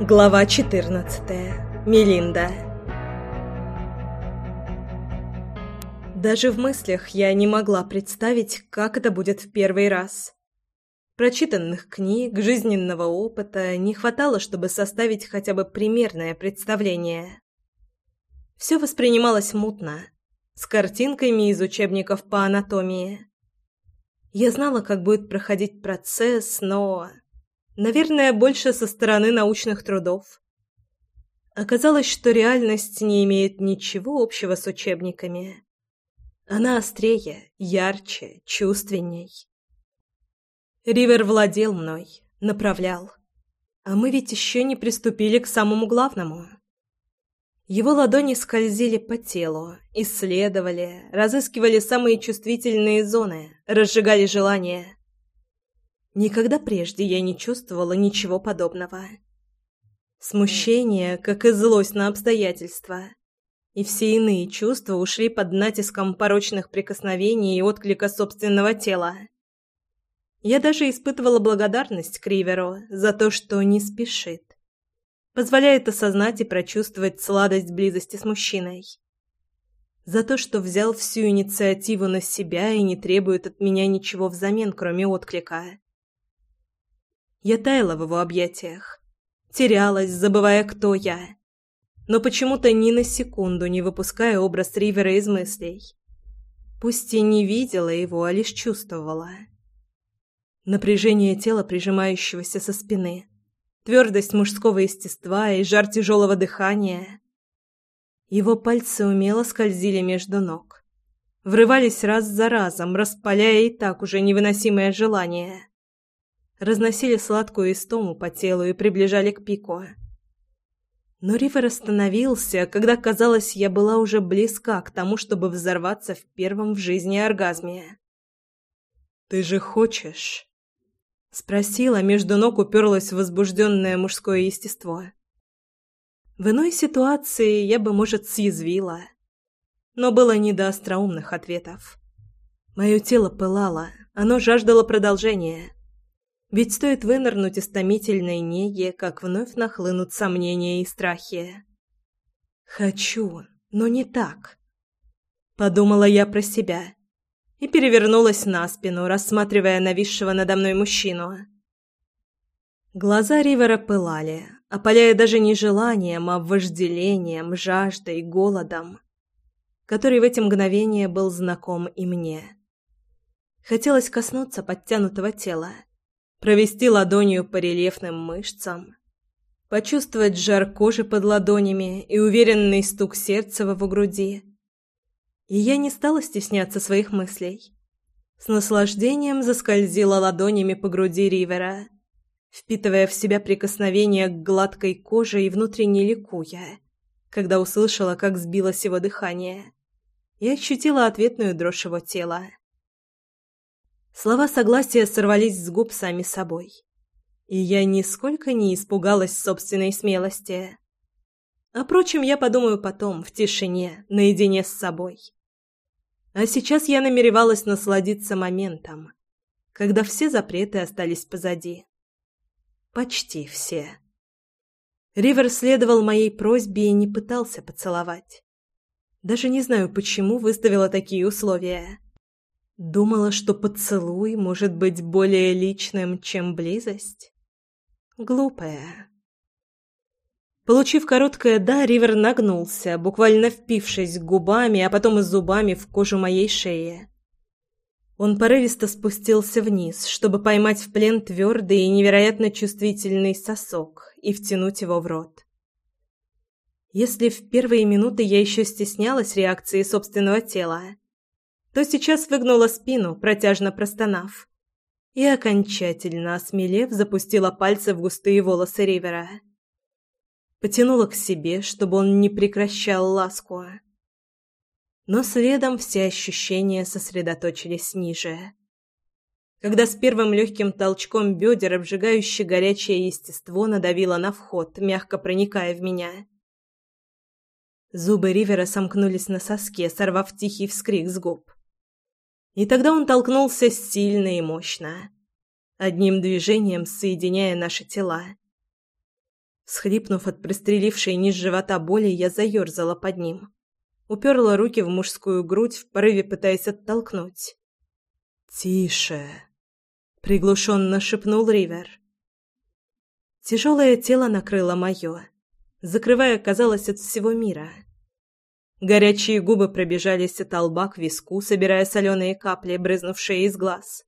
Глава 14. Мелинда. Даже в мыслях я не могла представить, как это будет в первый раз. Прочитанных книг, жизненного опыта не хватало, чтобы составить хотя бы примерное представление. Все воспринималось мутно, с картинками из учебников по анатомии. Я знала, как будет проходить процесс, но Наверное, больше со стороны научных трудов. Оказалось, что реальность не имеет ничего общего с учебниками. Она острее, ярче, чувственней. Ривер владел мной, направлял. А мы ведь еще не приступили к самому главному. Его ладони скользили по телу, исследовали, разыскивали самые чувствительные зоны, разжигали желания. Никогда прежде я не чувствовала ничего подобного. Смущение, как и злость на обстоятельства, и все иные чувства ушли под натиском порочных прикосновений и отклика собственного тела. Я даже испытывала благодарность Криверу за то, что не спешит. Позволяет осознать и прочувствовать сладость близости с мужчиной. За то, что взял всю инициативу на себя и не требует от меня ничего взамен, кроме отклика. Я таяла в его объятиях, терялась, забывая, кто я, но почему-то ни на секунду не выпуская образ Ривера из мыслей. Пусть и не видела его, а лишь чувствовала. Напряжение тела, прижимающегося со спины, твердость мужского естества и жар тяжелого дыхания. Его пальцы умело скользили между ног, врывались раз за разом, распаляя и так уже невыносимое желание разносили сладкую истому по телу и приближали к пику. Но Ривер остановился, когда, казалось, я была уже близка к тому, чтобы взорваться в первом в жизни оргазме. «Ты же хочешь?» Спросила, между ног уперлось возбужденное мужское естество. В иной ситуации я бы, может, съязвила. Но было не до остроумных ответов. Мое тело пылало, оно жаждало продолжения. Ведь стоит вынырнуть из томительной неги, как вновь нахлынут сомнения и страхи. «Хочу, но не так», — подумала я про себя и перевернулась на спину, рассматривая нависшего надо мной мужчину. Глаза Ривера пылали, опаляя даже не желанием, а вожделением, жаждой, голодом, который в эти мгновения был знаком и мне. Хотелось коснуться подтянутого тела, провести ладонью по рельефным мышцам, почувствовать жар кожи под ладонями и уверенный стук сердца в его груди. И я не стала стесняться своих мыслей. С наслаждением заскользила ладонями по груди Ривера, впитывая в себя прикосновение к гладкой коже и внутренне ликуя, когда услышала, как сбилось его дыхание, и ощутила ответную дрожь его тела. Слова согласия сорвались с губ сами собой. И я нисколько не испугалась собственной смелости. О прочем я подумаю потом, в тишине, наедине с собой. А сейчас я намеревалась насладиться моментом, когда все запреты остались позади. Почти все. Ривер следовал моей просьбе и не пытался поцеловать. Даже не знаю, почему выставила такие условия. Думала, что поцелуй может быть более личным, чем близость? Глупая. Получив короткое «да», Ривер нагнулся, буквально впившись губами, а потом и зубами в кожу моей шеи. Он порывисто спустился вниз, чтобы поймать в плен твердый и невероятно чувствительный сосок и втянуть его в рот. Если в первые минуты я еще стеснялась реакции собственного тела, то сейчас выгнула спину, протяжно простонав. И окончательно осмелев, запустила пальцы в густые волосы Ривера. Потянула к себе, чтобы он не прекращал ласку. Но следом все ощущения сосредоточились ниже. Когда с первым легким толчком бедер обжигающее горячее естество надавило на вход, мягко проникая в меня. Зубы Ривера сомкнулись на соске, сорвав тихий вскрик с губ. И тогда он толкнулся сильно и мощно, одним движением соединяя наши тела. Схлипнув от пристрелившей низ живота боли, я заерзала под ним. Уперла руки в мужскую грудь, в порыве пытаясь оттолкнуть. «Тише!» — приглушенно шепнул Ривер. Тяжелое тело накрыло мое, закрывая, казалось, от всего мира. Горячие губы пробежались от лба к виску, собирая соленые капли, брызнувшие из глаз.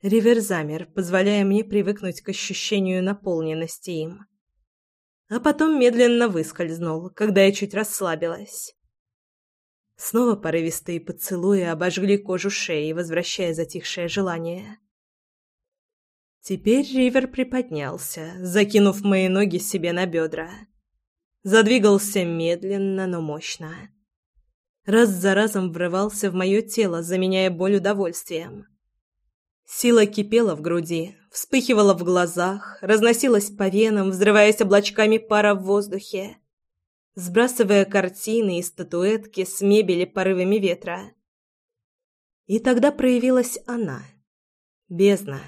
Ривер замер, позволяя мне привыкнуть к ощущению наполненности им. А потом медленно выскользнул, когда я чуть расслабилась. Снова порывистые поцелуи обожгли кожу шеи, возвращая затихшее желание. Теперь Ривер приподнялся, закинув мои ноги себе на бедра. Задвигался медленно, но мощно. Раз за разом врывался в мое тело, заменяя боль удовольствием. Сила кипела в груди, вспыхивала в глазах, разносилась по венам, взрываясь облачками пара в воздухе сбрасывая картины и статуэтки с мебели порывами ветра. И тогда проявилась она, бездна.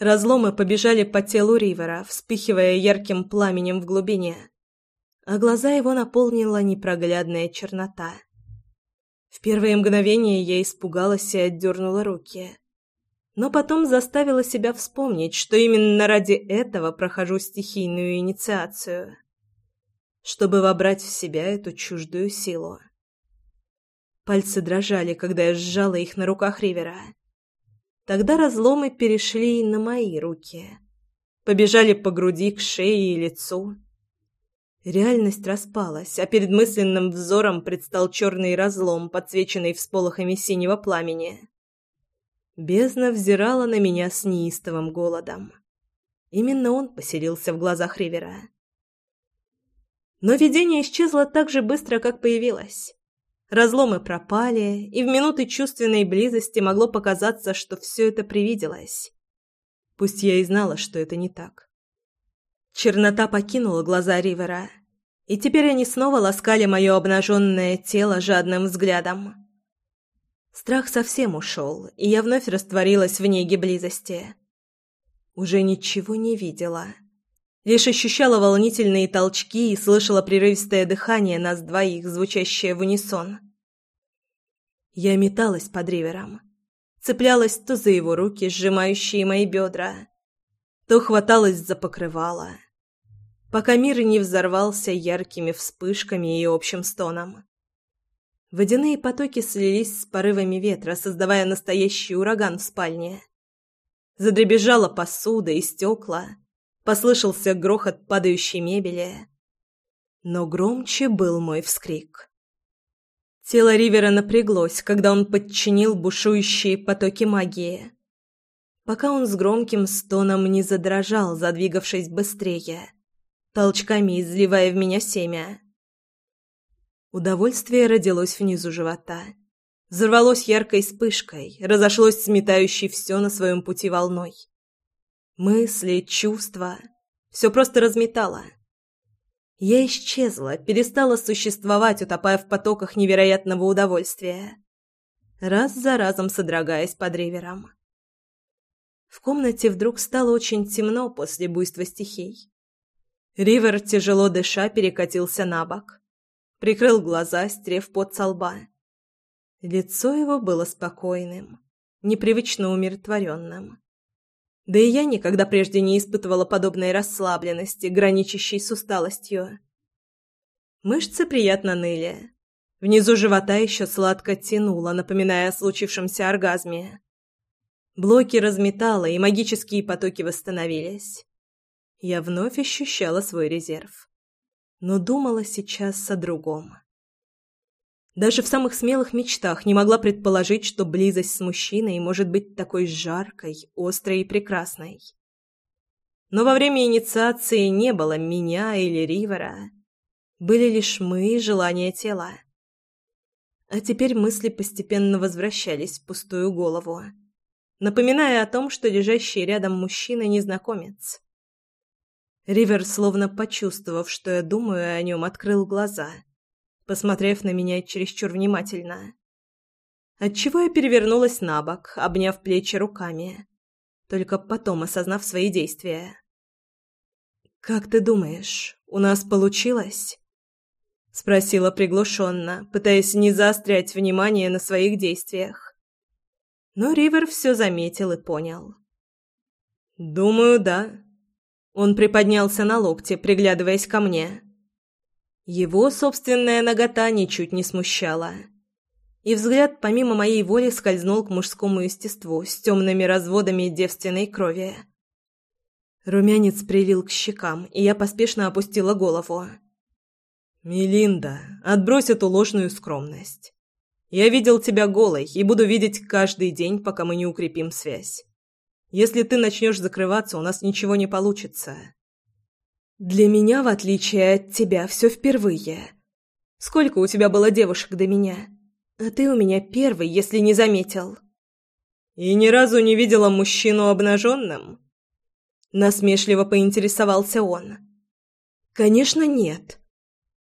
Разломы побежали по телу Ривера, вспыхивая ярким пламенем в глубине, а глаза его наполнила непроглядная чернота. В первые мгновения я испугалась и отдернула руки. Но потом заставила себя вспомнить, что именно ради этого прохожу стихийную инициацию чтобы вобрать в себя эту чуждую силу. Пальцы дрожали, когда я сжала их на руках Ривера. Тогда разломы перешли на мои руки. Побежали по груди, к шее и лицу. Реальность распалась, а перед мысленным взором предстал черный разлом, подсвеченный всполохами синего пламени. Бездна взирала на меня с неистовым голодом. Именно он поселился в глазах Ривера. Но видение исчезло так же быстро, как появилось. Разломы пропали, и в минуты чувственной близости могло показаться, что все это привиделось. Пусть я и знала, что это не так. Чернота покинула глаза Ривера, и теперь они снова ласкали мое обнаженное тело жадным взглядом. Страх совсем ушел, и я вновь растворилась в неге близости. Уже ничего не видела. Лишь ощущала волнительные толчки и слышала прерывистое дыхание нас двоих, звучащее в унисон. Я металась под ривером. Цеплялась то за его руки, сжимающие мои бедра, то хваталась за покрывало, пока мир не взорвался яркими вспышками и общим стоном. Водяные потоки слились с порывами ветра, создавая настоящий ураган в спальне. Задребезжала посуда и стекла — Послышался грохот падающей мебели. Но громче был мой вскрик. Тело Ривера напряглось, когда он подчинил бушующие потоки магии. Пока он с громким стоном не задрожал, задвигавшись быстрее, толчками изливая в меня семя. Удовольствие родилось внизу живота. Взорвалось яркой вспышкой, разошлось сметающей все на своем пути волной. Мысли, чувства. Все просто разметало. Я исчезла, перестала существовать, утопая в потоках невероятного удовольствия. Раз за разом содрогаясь под ривером. В комнате вдруг стало очень темно после буйства стихий. Ривер, тяжело дыша, перекатился на бок. Прикрыл глаза, стрев под со лба. Лицо его было спокойным, непривычно умиротворенным. Да и я никогда прежде не испытывала подобной расслабленности, граничащей с усталостью. Мышцы приятно ныли. Внизу живота еще сладко тянуло, напоминая о случившемся оргазме. Блоки разметало, и магические потоки восстановились. Я вновь ощущала свой резерв. Но думала сейчас о другом. Даже в самых смелых мечтах не могла предположить, что близость с мужчиной может быть такой жаркой, острой и прекрасной. Но во время инициации не было меня или Ривера. Были лишь мы и желания тела. А теперь мысли постепенно возвращались в пустую голову, напоминая о том, что лежащий рядом мужчина – незнакомец. Ривер, словно почувствовав, что я думаю о нем, открыл глаза – посмотрев на меня чересчур внимательно. Отчего я перевернулась на бок, обняв плечи руками, только потом осознав свои действия. «Как ты думаешь, у нас получилось?» Спросила приглушенно, пытаясь не заострять внимание на своих действиях. Но Ривер все заметил и понял. «Думаю, да». Он приподнялся на локте, приглядываясь ко мне. Его собственная нагота ничуть не смущала. И взгляд помимо моей воли скользнул к мужскому естеству с темными разводами девственной крови. Румянец прилил к щекам, и я поспешно опустила голову. «Мелинда, отбрось эту ложную скромность. Я видел тебя голой и буду видеть каждый день, пока мы не укрепим связь. Если ты начнешь закрываться, у нас ничего не получится. Для меня, в отличие от тебя, все впервые. Сколько у тебя было девушек до меня? А ты у меня первый, если не заметил. И ни разу не видела мужчину обнаженным? Насмешливо поинтересовался он. Конечно, нет.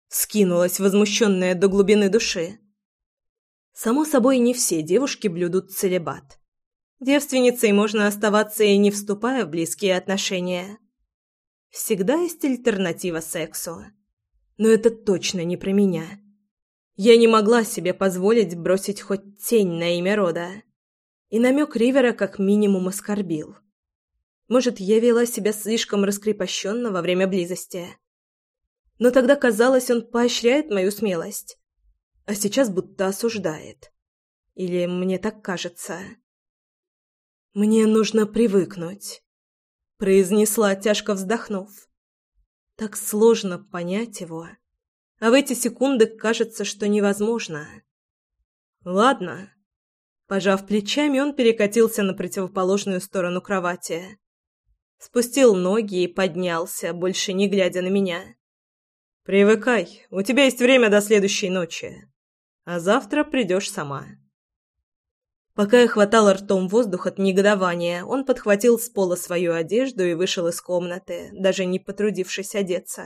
Скинулась возмущенная до глубины души. Само собой, не все девушки блюдут целебат. Девственницей можно оставаться и не вступая в близкие отношения. Всегда есть альтернатива сексу. Но это точно не про меня. Я не могла себе позволить бросить хоть тень на имя рода. И намек Ривера как минимум оскорбил. Может, я вела себя слишком раскрепощенно во время близости. Но тогда казалось, он поощряет мою смелость. А сейчас будто осуждает. Или мне так кажется. «Мне нужно привыкнуть», — произнесла, тяжко вздохнув. «Так сложно понять его, а в эти секунды кажется, что невозможно». «Ладно». Пожав плечами, он перекатился на противоположную сторону кровати. Спустил ноги и поднялся, больше не глядя на меня. «Привыкай, у тебя есть время до следующей ночи, а завтра придешь сама». Пока я хватала ртом воздух от негодования, он подхватил с пола свою одежду и вышел из комнаты, даже не потрудившись одеться.